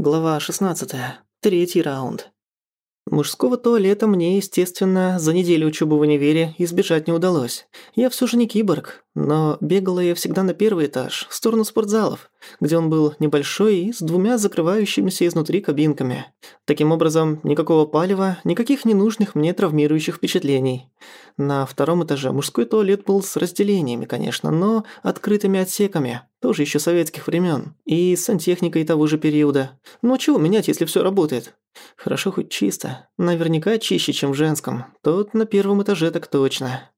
Глава 16. Третий раунд. Мужского туалета мне, естественно, за неделю учебы в универе избежать не удалось. Я все же не киборг, но бегала я всегда на первый этаж, в сторону спортзалов, где он был небольшой и с двумя закрывающимися изнутри кабинками. Таким образом, никакого палева, никаких ненужных мне травмирующих впечатлений. На втором этаже мужской туалет был с разделениями, конечно, но открытыми отсеками, тоже еще советских времен, и сантехникой того же периода. Ну чего менять, если все работает? Хорошо хоть чисто. Наверняка чище, чем в женском. Тот на первом этаже так точно.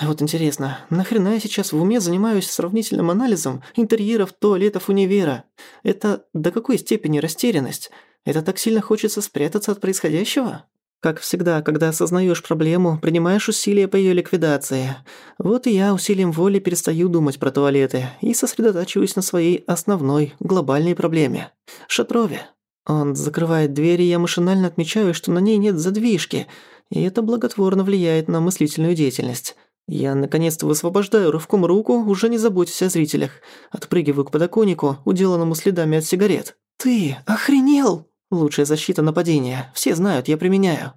Вот интересно, нахрена я сейчас в уме занимаюсь сравнительным анализом интерьеров туалетов универа? Это до какой степени растерянность? Это так сильно хочется спрятаться от происходящего? Как всегда, когда осознаешь проблему, принимаешь усилия по ее ликвидации. Вот и я усилием воли перестаю думать про туалеты и сосредотачиваюсь на своей основной, глобальной проблеме – шатрове. Он закрывает дверь, и я машинально отмечаю, что на ней нет задвижки, и это благотворно влияет на мыслительную деятельность. Я наконец-то высвобождаю рывком руку, уже не заботясь о зрителях. Отпрыгиваю к подоконнику, уделанному следами от сигарет. «Ты охренел!» Лучшая защита нападения. Все знают, я применяю.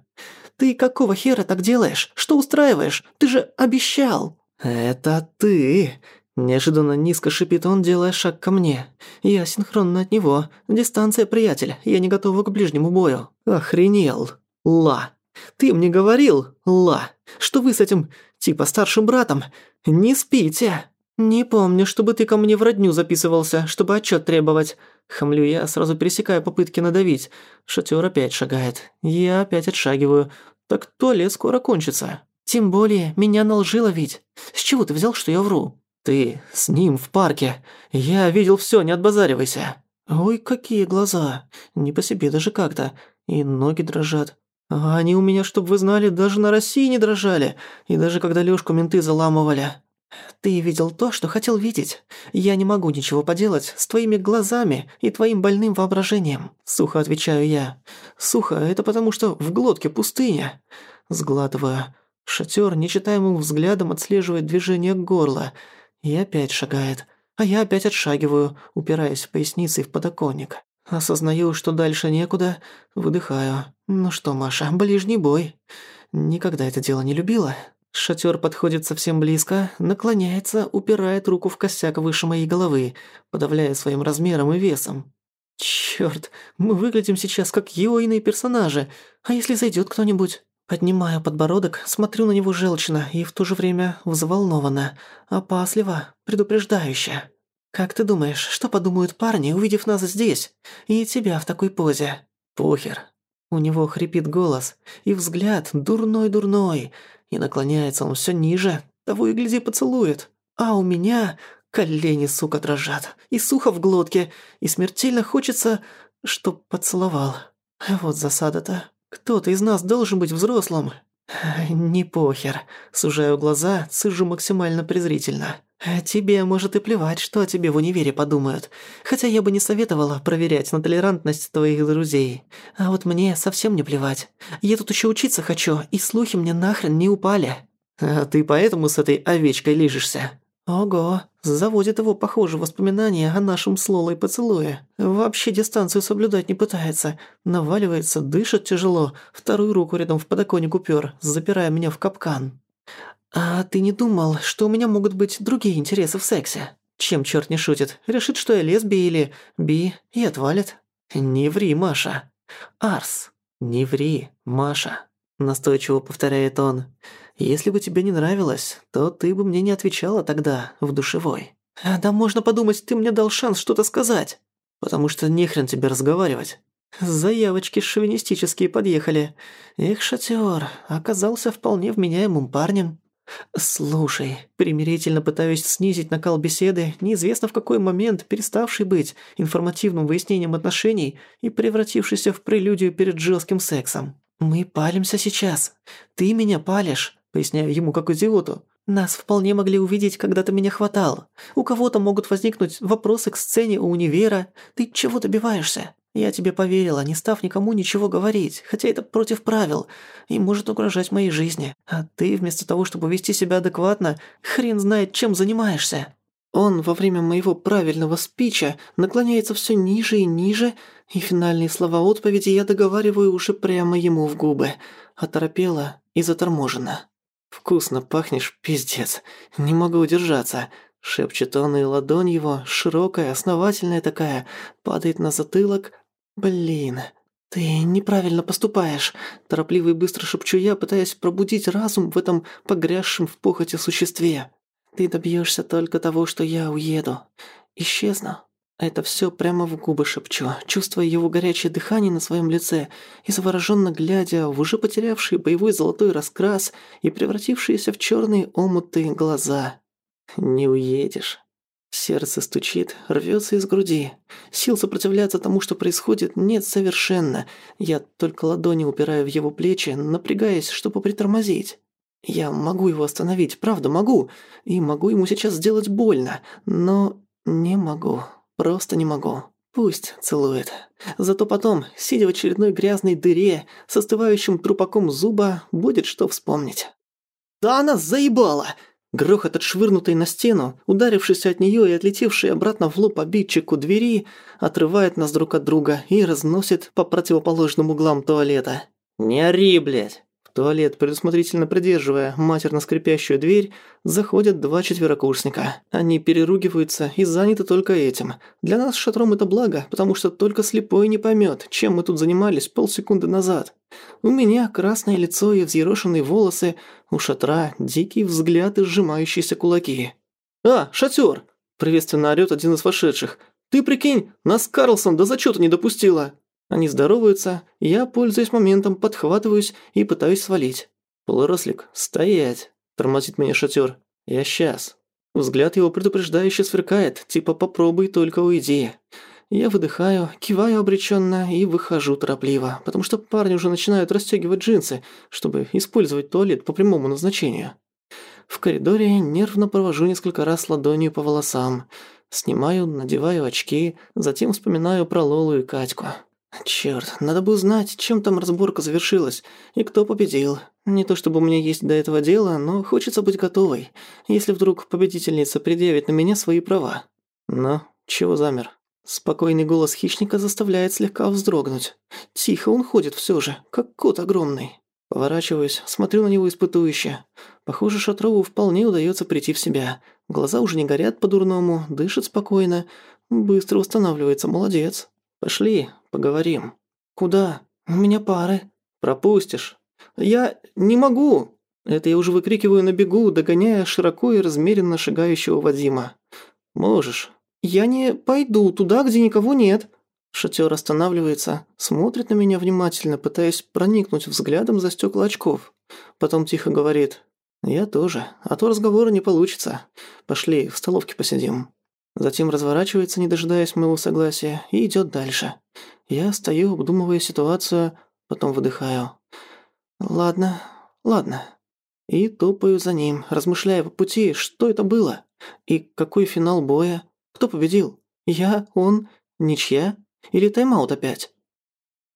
«Ты какого хера так делаешь? Что устраиваешь? Ты же обещал!» «Это ты!» Неожиданно низко шипит он, делая шаг ко мне. Я синхронно от него. Дистанция, приятель. Я не готова к ближнему бою. Охренел. Ла. Ты мне говорил, Ла, что вы с этим, типа, старшим братом не спите. Не помню, чтобы ты ко мне в родню записывался, чтобы отчет требовать. Хамлю я, сразу пересекаю попытки надавить. Шатер опять шагает. Я опять отшагиваю. Так туалет скоро кончится. Тем более, меня на лжи ловить. С чего ты взял, что я вру? Ты с ним в парке. Я видел все, не отбазаривайся. Ой, какие глаза. Не по себе даже как-то. И ноги дрожат. А они у меня, чтоб вы знали, даже на России не дрожали. И даже когда Лёшку менты заламывали. Ты видел то, что хотел видеть. Я не могу ничего поделать с твоими глазами и твоим больным воображением. Сухо отвечаю я. Сухо – это потому, что в глотке пустыня. Сглатываю. Шатер нечитаемым взглядом отслеживает движение горла. И опять шагает. А я опять отшагиваю, упираясь поясницей в подоконник. Осознаю, что дальше некуда, выдыхаю. Ну что, Маша, ближний бой. Никогда это дело не любила. Шатер подходит совсем близко, наклоняется, упирает руку в косяк выше моей головы, подавляя своим размером и весом. Чёрт, мы выглядим сейчас как йойные персонажи. А если зайдёт кто-нибудь? Поднимаю подбородок, смотрю на него желчно и в то же время взволнованно, опасливо, предупреждающе. «Как ты думаешь, что подумают парни, увидев нас здесь? И тебя в такой позе?» «Похер». У него хрипит голос, и взгляд дурной-дурной, и наклоняется он все ниже, того и гляди поцелует. А у меня колени, сука, дрожат, и сухо в глотке, и смертельно хочется, чтоб поцеловал. Вот засада-то. Кто-то из нас должен быть взрослым. Не похер. Сужаю глаза, сыжу максимально презрительно. Тебе может и плевать, что о тебе в универе подумают. Хотя я бы не советовала проверять на толерантность твоих друзей. А вот мне совсем не плевать. Я тут еще учиться хочу, и слухи мне нахрен не упали. А ты поэтому с этой овечкой лижешься? Ого, заводит его, похоже, воспоминания о нашем с Лолой поцелуе. Вообще дистанцию соблюдать не пытается. Наваливается, дышит тяжело, вторую руку рядом в подоконник упер, запирая меня в капкан. «А ты не думал, что у меня могут быть другие интересы в сексе? Чем черт не шутит? Решит, что я лесби или би и отвалит?» «Не ври, Маша!» «Арс, не ври, Маша!» Настойчиво повторяет он. «Если бы тебе не нравилось, то ты бы мне не отвечала тогда, в душевой». «Да можно подумать, ты мне дал шанс что-то сказать». «Потому что нехрен тебе разговаривать». Заявочки шовинистические подъехали. Эх, шатер, оказался вполне вменяемым парнем. «Слушай, примирительно пытаюсь снизить накал беседы, неизвестно в какой момент переставший быть информативным выяснением отношений и превратившийся в прелюдию перед жестким сексом. Мы палимся сейчас. Ты меня палишь», — поясняю ему как идиоту. «Нас вполне могли увидеть, когда ты меня хватал. У кого-то могут возникнуть вопросы к сцене у универа. Ты чего добиваешься?» Я тебе поверила, не став никому ничего говорить, хотя это против правил и может угрожать моей жизни. А ты, вместо того, чтобы вести себя адекватно, хрен знает, чем занимаешься. Он во время моего правильного спича наклоняется все ниже и ниже, И финальные слова отповеди я договариваю уже прямо ему в губы. Оторопела и заторможена. «Вкусно пахнешь, пиздец. Не могу удержаться». Шепчет он, и ладонь его, широкая, основательная такая, падает на затылок. «Блин, ты неправильно поступаешь», – торопливо и быстро шепчу я, пытаясь пробудить разум в этом погрязшем в похоти существе. «Ты добьешься только того, что я уеду. Исчезну. Это все прямо в губы шепчу, чувствуя его горячее дыхание на своем лице и завороженно глядя в уже потерявший боевой золотой раскрас и превратившиеся в черные омуты глаза. «Не уедешь». Сердце стучит, рвется из груди. Сил сопротивляться тому, что происходит, нет совершенно. Я только ладони упираю в его плечи, напрягаясь, чтобы притормозить. Я могу его остановить, правда могу. И могу ему сейчас сделать больно, но не могу. Просто не могу. Пусть целует. Зато потом, сидя в очередной грязной дыре, с остывающим трупаком зуба, будет что вспомнить. «Да она заебала!» Грохот, отшвырнутый на стену, ударившийся от нее и отлетевший обратно в лоб обидчику двери, отрывает нас друг от друга и разносит по противоположным углам туалета. «Не ори, блядь!» Туалет, предусмотрительно придерживая матерно скрипящую дверь, заходят два четверокурсника. Они переругиваются и заняты только этим. Для нас шатром это благо, потому что только слепой не поймет, чем мы тут занимались полсекунды назад. У меня красное лицо и взъерошенные волосы, у шатра дикий взгляд и сжимающиеся кулаки. «А, шатер! приветственно орёт один из вошедших. «Ты прикинь, нас Карлсон до зачёта не допустила!» Они здороваются, я, пользуясь моментом, подхватываюсь и пытаюсь свалить. «Полурослик, стоять!» – тормозит меня шатер. «Я сейчас». Взгляд его предупреждающе сверкает, типа «попробуй, только уйди». Я выдыхаю, киваю обреченно и выхожу торопливо, потому что парни уже начинают расстегивать джинсы, чтобы использовать туалет по прямому назначению. В коридоре нервно провожу несколько раз ладонью по волосам. Снимаю, надеваю очки, затем вспоминаю про Лолу и Катьку. Черт, надо бы узнать, чем там разборка завершилась и кто победил. Не то чтобы у меня есть до этого дела, но хочется быть готовой, если вдруг победительница предъявит на меня свои права. Но чего замер? Спокойный голос хищника заставляет слегка вздрогнуть. Тихо он ходит все же, как кот огромный. Поворачиваюсь, смотрю на него испытующе. Похоже, Шатрову вполне удается прийти в себя. Глаза уже не горят по-дурному, дышит спокойно. Быстро восстанавливается, молодец. Пошли, поговорим. Куда? У меня пары. Пропустишь. Я не могу. Это я уже выкрикиваю на бегу, догоняя широко и размеренно шагающего Вадима. Можешь. Я не пойду туда, где никого нет. Шатер останавливается, смотрит на меня внимательно, пытаясь проникнуть взглядом за стекла очков. Потом тихо говорит. «Я тоже, а то разговора не получится. Пошли, в столовке посидим». Затем разворачивается, не дожидаясь моего согласия, и идет дальше. Я стою, обдумывая ситуацию, потом выдыхаю. «Ладно, ладно». И топаю за ним, размышляя по пути, что это было. И какой финал боя? Кто победил? Я? Он? Ничья? Или тайм-аут опять?